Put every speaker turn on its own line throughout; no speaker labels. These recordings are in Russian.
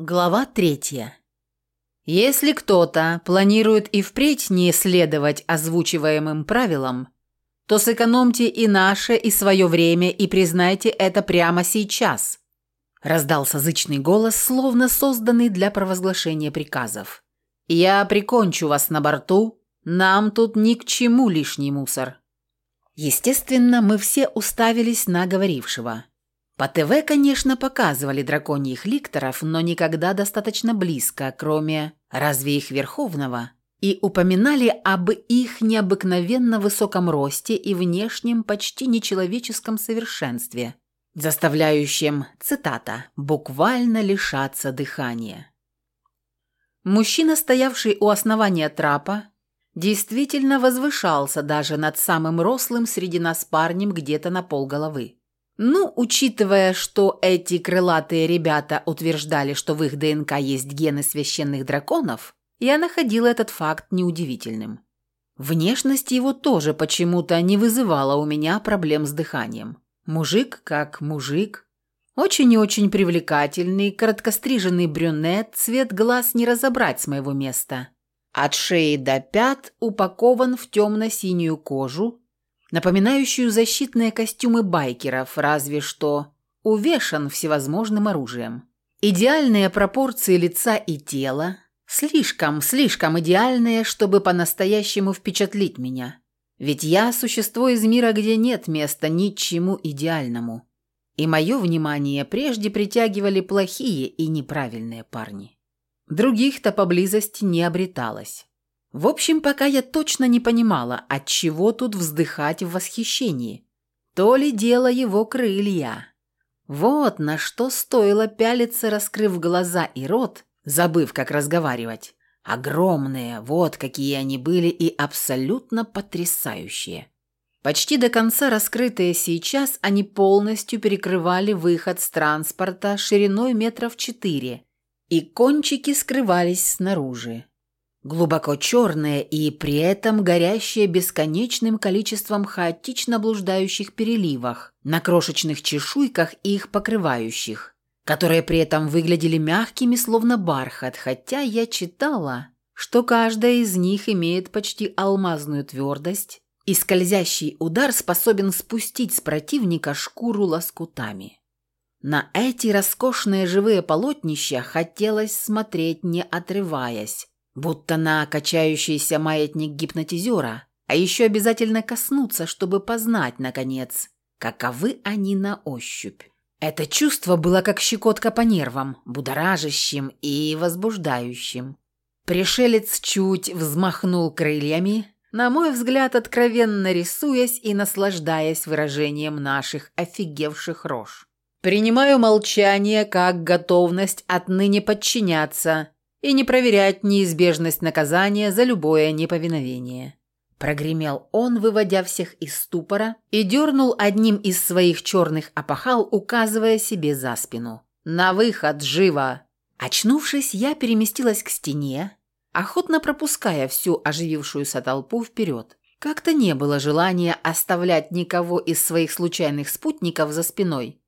Глава третья. Если кто-то планирует и впредь не следовать озвучиваемым правилам, то сэкономьте и наше, и свое время, и признайте это прямо сейчас. Раздался зычный голос, словно созданный для провозглашения приказов. «Я прикончу вас на борту. Нам тут ни к чему лишний мусор». Естественно, мы все уставились на говорившего. По ТВ, конечно, показывали драконьих ликторов, но никогда достаточно близко, кроме разве их Верховного, и упоминали об их необыкновенно высоком росте и внешнем почти нечеловеческом совершенстве, заставляющем, цитата, «буквально лишаться дыхания». Мужчина, стоявший у основания трапа, действительно возвышался даже над самым рослым среди нас парнем где-то на полголовы. Ну, учитывая, что эти крылатые ребята утверждали, что в их ДНК есть гены священных драконов, я находила этот факт неудивительным. Внешность его тоже почему-то не вызывала у меня проблем с дыханием. Мужик как мужик. Очень и очень привлекательный, короткостриженный брюнет, цвет глаз не разобрать с моего места. От шеи до пят упакован в темно-синюю кожу, напоминающую защитные костюмы байкеров, разве что увешан всевозможным оружием. Идеальные пропорции лица и тела, слишком, слишком идеальные, чтобы по-настоящему впечатлить меня. Ведь я существо из мира, где нет места ничему идеальному. И мое внимание прежде притягивали плохие и неправильные парни. Других-то поблизости не обреталось. В общем, пока я точно не понимала, от чего тут вздыхать в восхищении. То ли дело его крылья. Вот на что стоило пялиться, раскрыв глаза и рот, забыв, как разговаривать. Огромные, вот какие они были и абсолютно потрясающие. Почти до конца раскрытые сейчас, они полностью перекрывали выход с транспорта шириной метров четыре, и кончики скрывались снаружи глубоко черные и при этом горящие бесконечным количеством хаотично блуждающих переливах на крошечных чешуйках их покрывающих, которые при этом выглядели мягкими, словно бархат, хотя я читала, что каждая из них имеет почти алмазную твердость, и скользящий удар способен спустить с противника шкуру лоскутами. На эти роскошные живые полотнища хотелось смотреть, не отрываясь, будто на качающийся маятник гипнотизера, а еще обязательно коснуться, чтобы познать, наконец, каковы они на ощупь. Это чувство было как щекотка по нервам, будоражащим и возбуждающим. Пришелец чуть взмахнул крыльями, на мой взгляд, откровенно рисуясь и наслаждаясь выражением наших офигевших рож. «Принимаю молчание как готовность отныне подчиняться и не проверять неизбежность наказания за любое неповиновение. Прогремел он, выводя всех из ступора, и дернул одним из своих черных опахал, указывая себе за спину. «На выход, живо!» Очнувшись, я переместилась к стене, охотно пропуская всю оживившуюся толпу вперед. Как-то не было желания оставлять никого из своих случайных спутников за спиной.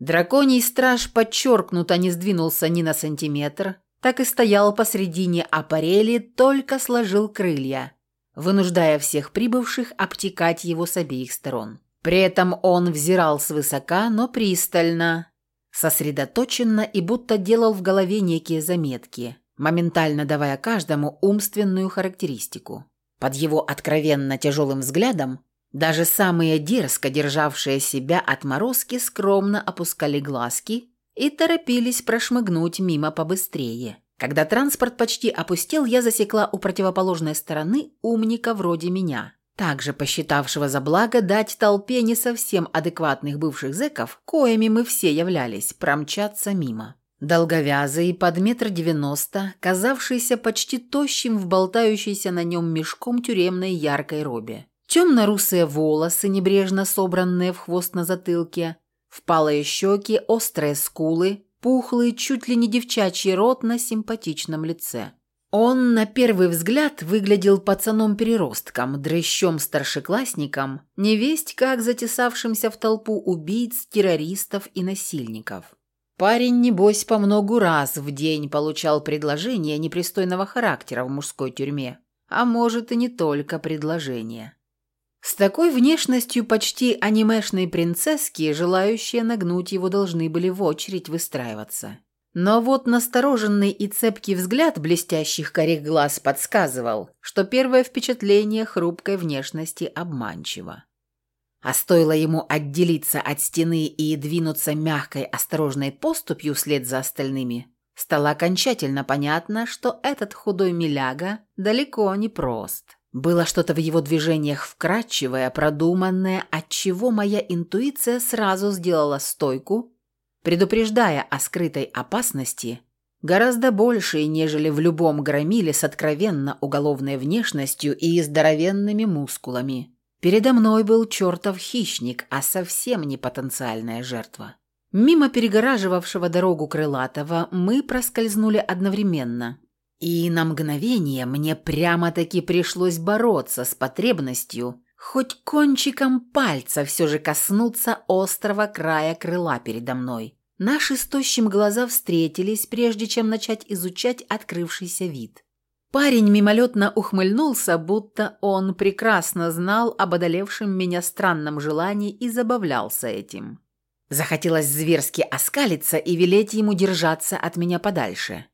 Драконий страж подчеркнуто не сдвинулся ни на сантиметр, так и стоял посредине аппарели, только сложил крылья, вынуждая всех прибывших обтекать его с обеих сторон. При этом он взирал свысока, но пристально, сосредоточенно и будто делал в голове некие заметки, моментально давая каждому умственную характеристику. Под его откровенно тяжелым взглядом даже самые дерзко державшие себя отморозки скромно опускали глазки и торопились прошмыгнуть мимо побыстрее. Когда транспорт почти опустел, я засекла у противоположной стороны умника вроде меня, также посчитавшего за благо дать толпе не совсем адекватных бывших зэков, коими мы все являлись, промчаться мимо. Долговязый, под метр девяносто, казавшийся почти тощим в болтающейся на нем мешком тюремной яркой робе. Темно-русые волосы, небрежно собранные в хвост на затылке, Впалые щеки, острые скулы, пухлый, чуть ли не девчачий рот на симпатичном лице. Он на первый взгляд выглядел пацаном-переростком, дрыщом-старшеклассником, невесть как затесавшимся в толпу убийц, террористов и насильников. Парень, небось, по многу раз в день получал предложения непристойного характера в мужской тюрьме. А может, и не только предложения. С такой внешностью почти анимешной принцесски, желающие нагнуть его, должны были в очередь выстраиваться. Но вот настороженный и цепкий взгляд блестящих корих глаз подсказывал, что первое впечатление хрупкой внешности обманчиво. А стоило ему отделиться от стены и двинуться мягкой, осторожной поступью вслед за остальными, стало окончательно понятно, что этот худой миляга далеко не прост. Было что-то в его движениях вкрадчивое, продуманное, отчего моя интуиция сразу сделала стойку, предупреждая о скрытой опасности, гораздо большей, нежели в любом громиле с откровенно уголовной внешностью и здоровенными мускулами. Передо мной был чертов хищник, а совсем не потенциальная жертва. Мимо перегораживавшего дорогу крылатого мы проскользнули одновременно. И на мгновение мне прямо-таки пришлось бороться с потребностью хоть кончиком пальца все же коснуться острого края крыла передо мной. Наши с глаза встретились, прежде чем начать изучать открывшийся вид. Парень мимолетно ухмыльнулся, будто он прекрасно знал об одолевшем меня странном желании и забавлялся этим. Захотелось зверски оскалиться и велеть ему держаться от меня подальше.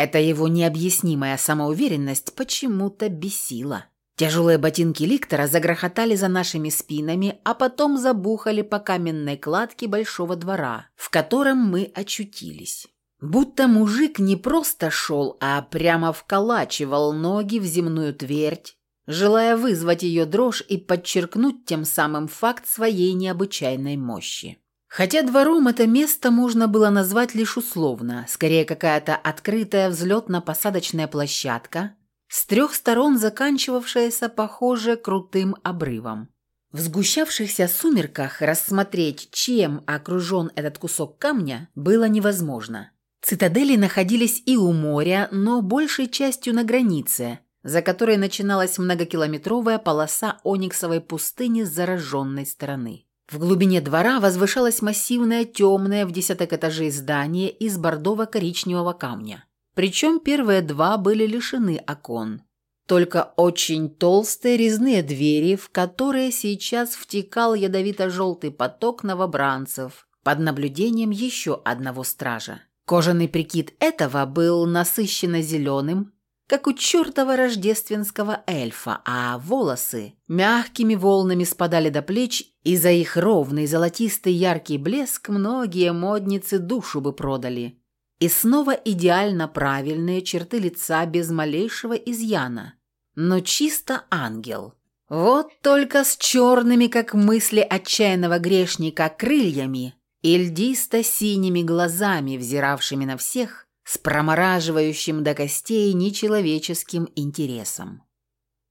Эта его необъяснимая самоуверенность почему-то бесила. Тяжелые ботинки ликтора загрохотали за нашими спинами, а потом забухали по каменной кладке большого двора, в котором мы очутились. Будто мужик не просто шел, а прямо вколачивал ноги в земную твердь, желая вызвать ее дрожь и подчеркнуть тем самым факт своей необычайной мощи. Хотя двором это место можно было назвать лишь условно, скорее какая-то открытая взлетно-посадочная площадка, с трех сторон заканчивавшаяся, похоже, крутым обрывом. В сгущавшихся сумерках рассмотреть, чем окружен этот кусок камня, было невозможно. Цитадели находились и у моря, но большей частью на границе, за которой начиналась многокилометровая полоса ониксовой пустыни с зараженной стороны. В глубине двора возвышалось массивное темное в десяток этажей здание из бордово-коричневого камня. Причем первые два были лишены окон. Только очень толстые резные двери, в которые сейчас втекал ядовито-желтый поток новобранцев под наблюдением еще одного стража. Кожаный прикид этого был насыщенно зеленым, как у чертова рождественского эльфа, а волосы мягкими волнами спадали до плеч, и за их ровный золотистый яркий блеск многие модницы душу бы продали. И снова идеально правильные черты лица без малейшего изъяна, но чисто ангел. Вот только с черными, как мысли отчаянного грешника, крыльями – и льдисто-синими глазами, взиравшими на всех, с промораживающим до костей нечеловеческим интересом.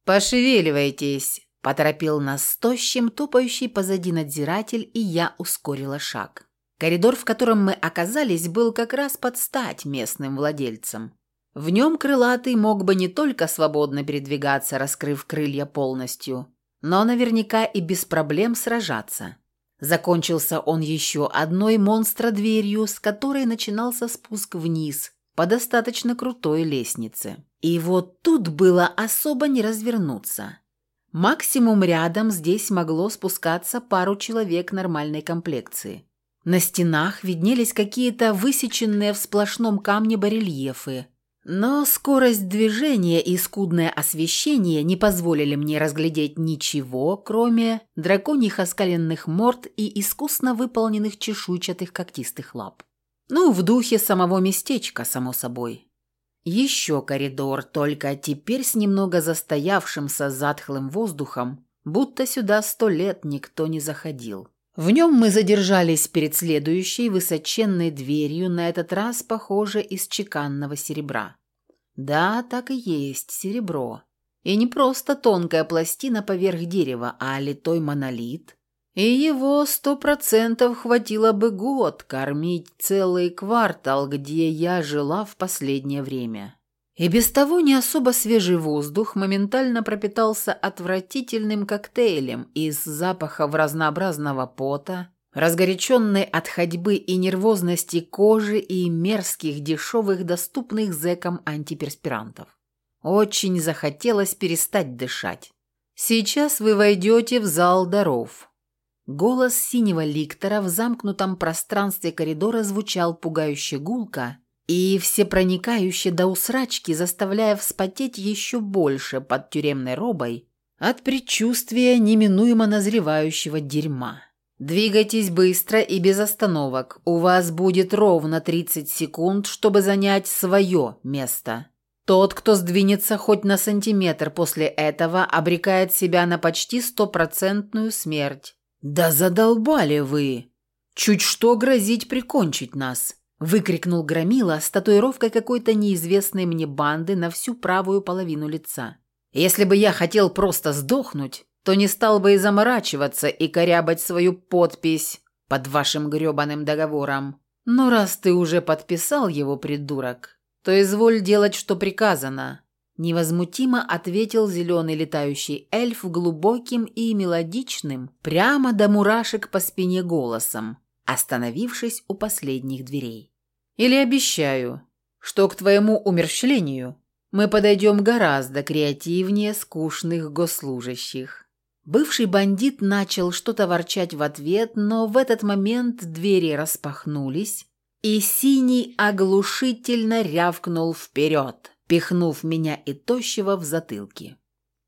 «Пошевеливайтесь!» – поторопил нас тощим, тупающий позади надзиратель, и я ускорила шаг. Коридор, в котором мы оказались, был как раз под стать местным владельцам. В нем крылатый мог бы не только свободно передвигаться, раскрыв крылья полностью, но наверняка и без проблем сражаться. Закончился он еще одной монстра-дверью, с которой начинался спуск вниз по достаточно крутой лестнице. И вот тут было особо не развернуться. Максимум рядом здесь могло спускаться пару человек нормальной комплекции. На стенах виднелись какие-то высеченные в сплошном камне барельефы, но скорость движения и скудное освещение не позволили мне разглядеть ничего, кроме драконьих оскаленных морд и искусно выполненных чешуйчатых когтистых лап. Ну, в духе самого местечка, само собой. Еще коридор, только теперь с немного застоявшимся затхлым воздухом, будто сюда сто лет никто не заходил. В нем мы задержались перед следующей высоченной дверью, на этот раз, похоже, из чеканного серебра. Да, так и есть, серебро. И не просто тонкая пластина поверх дерева, а литой монолит. И его сто процентов хватило бы год кормить целый квартал, где я жила в последнее время. И без того не особо свежий воздух моментально пропитался отвратительным коктейлем из запахов разнообразного пота, разгоряченной от ходьбы и нервозности кожи и мерзких дешевых доступных зэкам антиперспирантов. Очень захотелось перестать дышать. «Сейчас вы войдете в зал даров». Голос синего ликтора в замкнутом пространстве коридора звучал пугающе гулко и всепроникающе до усрачки, заставляя вспотеть еще больше под тюремной робой от предчувствия неминуемо назревающего дерьма. Двигайтесь быстро и без остановок. У вас будет ровно 30 секунд, чтобы занять свое место. Тот, кто сдвинется хоть на сантиметр после этого, обрекает себя на почти стопроцентную смерть. «Да задолбали вы! Чуть что грозить прикончить нас!» Выкрикнул Громила с татуировкой какой-то неизвестной мне банды на всю правую половину лица. «Если бы я хотел просто сдохнуть, то не стал бы и заморачиваться и корябать свою подпись под вашим грёбаным договором. Но раз ты уже подписал его, придурок, то изволь делать, что приказано». Невозмутимо ответил зеленый летающий эльф глубоким и мелодичным, прямо до мурашек по спине голосом, остановившись у последних дверей. «Или обещаю, что к твоему умерщвлению мы подойдем гораздо креативнее скучных госслужащих». Бывший бандит начал что-то ворчать в ответ, но в этот момент двери распахнулись, и синий оглушительно рявкнул вперед, пихнув меня и тощего в затылки.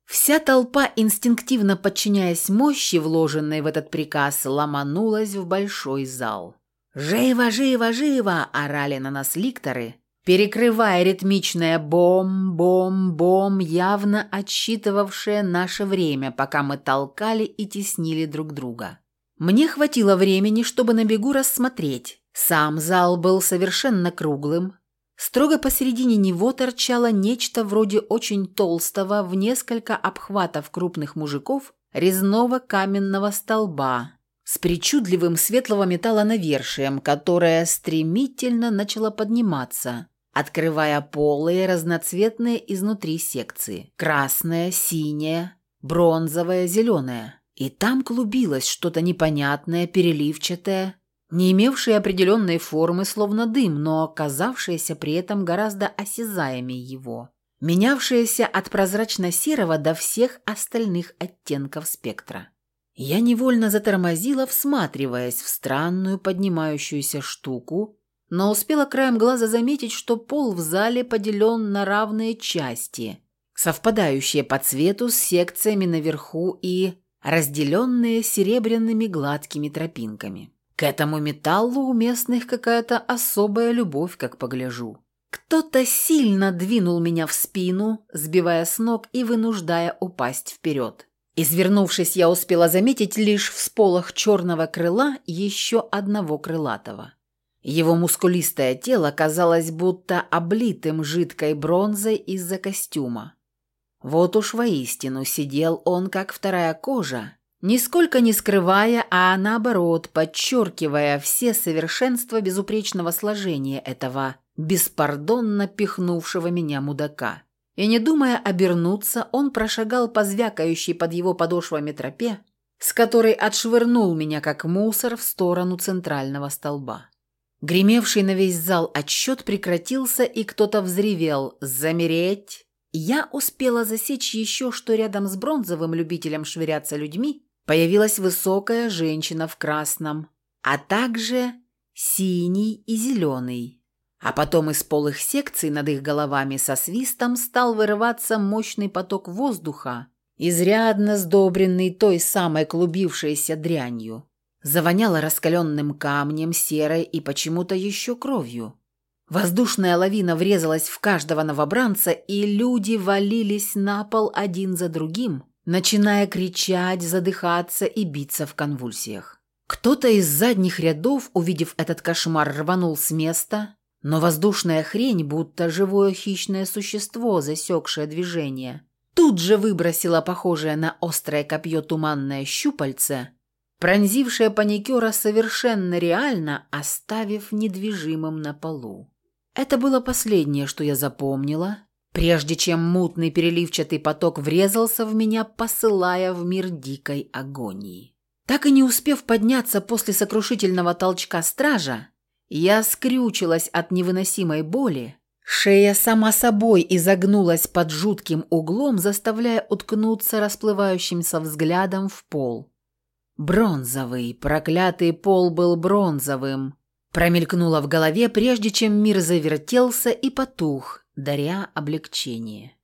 Вся толпа, инстинктивно подчиняясь мощи, вложенной в этот приказ, ломанулась в большой зал. «Живо, живо, живо!» – орали на нас ликторы, перекрывая ритмичное бом-бом-бом, явно отсчитывавшее наше время, пока мы толкали и теснили друг друга. Мне хватило времени, чтобы на бегу рассмотреть. Сам зал был совершенно круглым. Строго посередине него торчало нечто вроде очень толстого в несколько обхватов крупных мужиков резного каменного столба с причудливым светлого металла навершием, которое стремительно начало подниматься, открывая полые разноцветные изнутри секции. Красная, синяя, бронзовая, зеленая. И там клубилось что-то непонятное, переливчатое, не имевшее определенной формы, словно дым, но оказавшееся при этом гораздо осязаемее его, менявшееся от прозрачно-серого до всех остальных оттенков спектра. Я невольно затормозила, всматриваясь в странную поднимающуюся штуку, но успела краем глаза заметить, что пол в зале поделен на равные части, совпадающие по цвету с секциями наверху и разделенные серебряными гладкими тропинками. К этому металлу у местных какая-то особая любовь, как погляжу. Кто-то сильно двинул меня в спину, сбивая с ног и вынуждая упасть вперед. Извернувшись, я успела заметить лишь всполох черного крыла еще одного крылатого. Его мускулистое тело казалось будто облитым жидкой бронзой из-за костюма. Вот уж воистину сидел он, как вторая кожа, нисколько не скрывая, а наоборот, подчеркивая все совершенства безупречного сложения этого беспардонно пихнувшего меня мудака. И не думая обернуться, он прошагал по звякающей под его подошвами тропе, с которой отшвырнул меня как мусор в сторону центрального столба. Гремевший на весь зал отсчет прекратился, и кто-то взревел «Замереть!». Я успела засечь еще, что рядом с бронзовым любителем швыряться людьми появилась высокая женщина в красном, а также синий и зеленый. А потом из полых секций над их головами со свистом стал вырываться мощный поток воздуха, изрядно сдобренный той самой клубившейся дрянью. Завоняло раскаленным камнем, серой и почему-то еще кровью. Воздушная лавина врезалась в каждого новобранца, и люди валились на пол один за другим, начиная кричать, задыхаться и биться в конвульсиях. Кто-то из задних рядов, увидев этот кошмар, рванул с места, но воздушная хрень, будто живое хищное существо, засекшее движение, тут же выбросила похожее на острое копье туманное щупальце – пронзившая паникера совершенно реально, оставив недвижимым на полу. Это было последнее, что я запомнила, прежде чем мутный переливчатый поток врезался в меня, посылая в мир дикой агонии. Так и не успев подняться после сокрушительного толчка стража, я скрючилась от невыносимой боли, шея сама собой изогнулась под жутким углом, заставляя уткнуться расплывающимся взглядом в пол. Бронзовый, проклятый пол был бронзовым. Промелькнуло в голове, прежде чем мир завертелся и потух, даря облегчение.